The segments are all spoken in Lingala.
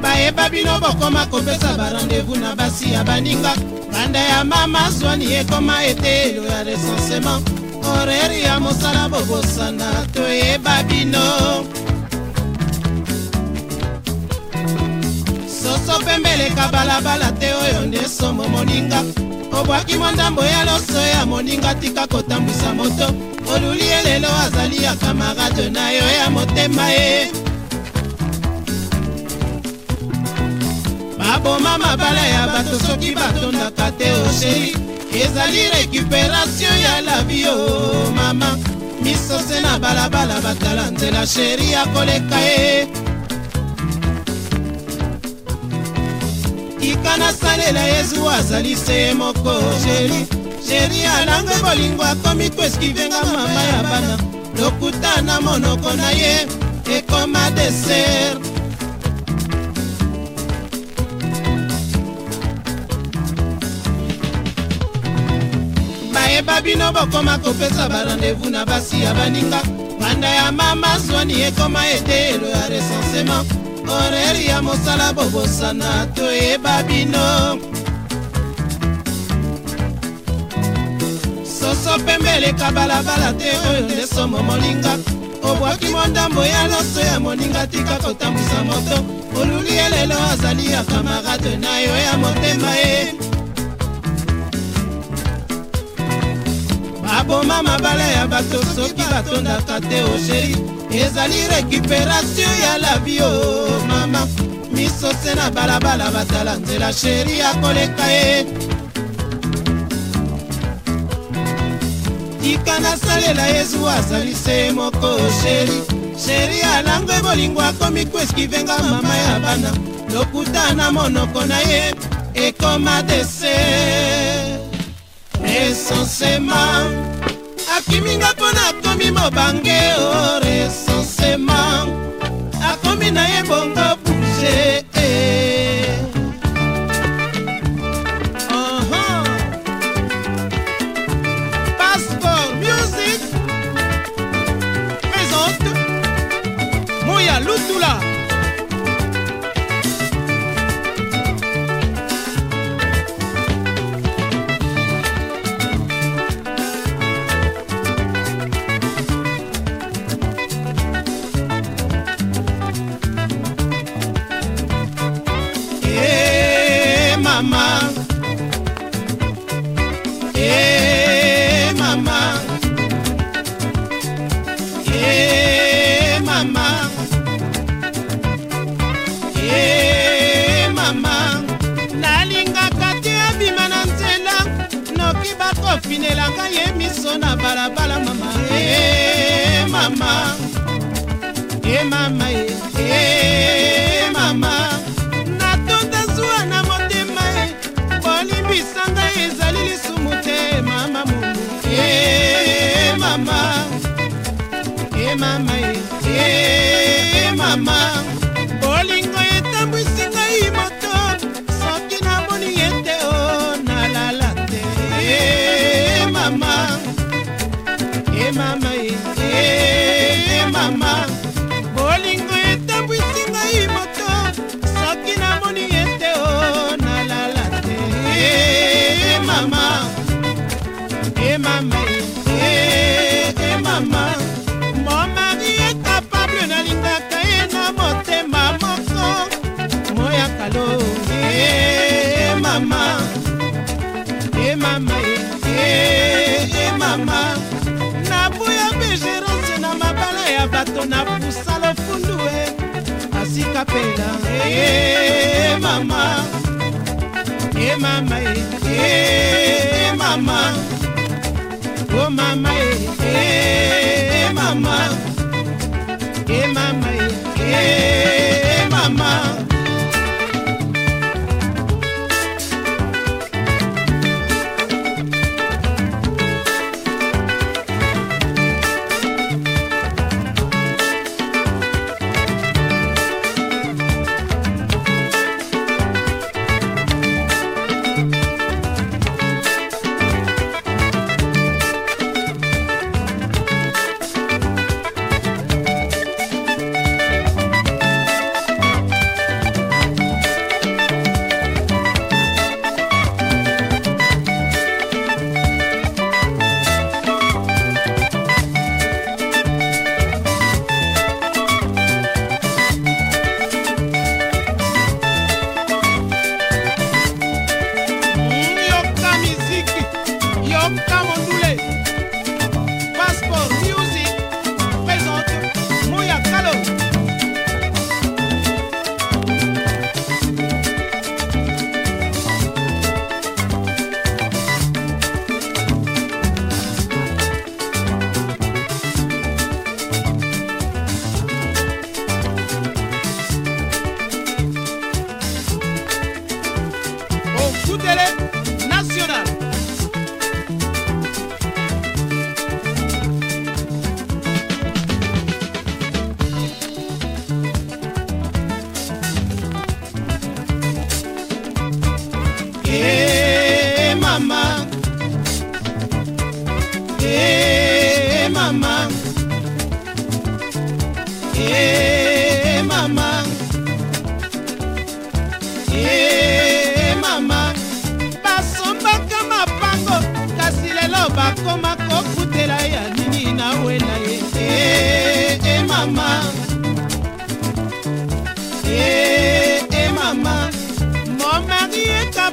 bayeba bino bokoma kopesa barandevu na basi ya baninga kanda ya mama zwani ekoma etelo ya recensement oreri ya mosala bobosana toyeba bino soso pembeleka balabala te oyo nde somo moninga obwaki mondambo ya loso ya moninga tika kotambwisa moto oluli elelo azali ya kamarade na yo ya motema ye eh. naboma mabala ya bato soki batondaka te osheri ezali récupération ya labi o oh, mama misose na balabala batala nzela sheri ya koleka ye tika nasalela yezu azali se moko sheri sheri alanga bolingo akomi koeskivenga mama ya bana lokuta na monoko na ye ekoma desert nayeba bino bokoma kopesa barandevu na basi ya baninga banda ya mama zwani ekoma etelo ya recensement oreri ya mosala bobosana toyeba bino soso pembeleka balabala te oyo nde somo molinga obwaki mondambo ya loso ya moninga tika kotambwisa moto oluli elelo azali ya kamarade na yo ya motema ye eh. baboma mabale ya bato soki batondaka te osheri ezali récupération ya labio oh mama miso se na balabala batala nzela sheri ya koleka ye tika nasalela yezu azali se moko sheri oh sheri alango ebolingo akomi koeskivenga mama ya bana lokuta na monoko na ye ekoma dese resensema akiminga mpo natomi mobange o oh, resensema mama eh mama eh mama eh mama nalingaka te abima na nzela noki bakofinelaka ye miso na balabala mama mama ye eh, eh, mama mama nabuya begeronse na mabala ya bato na pusa lofundu e asika pela e mama e mama e mama o mama e mama e mama e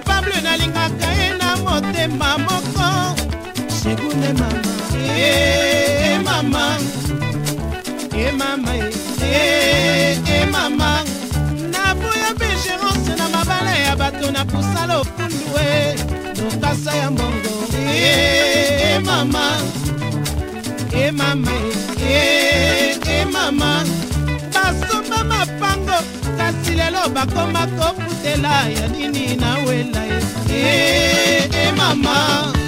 pable nalingaka ye na motema moko segune mama e mama e mama e mama naboya mpe gérance na mabala ya bato na pusa lofundu e lokasa ya mbongo e mama e mama e mama lelo bakoma kofutela ya nini na wela ye e, e mama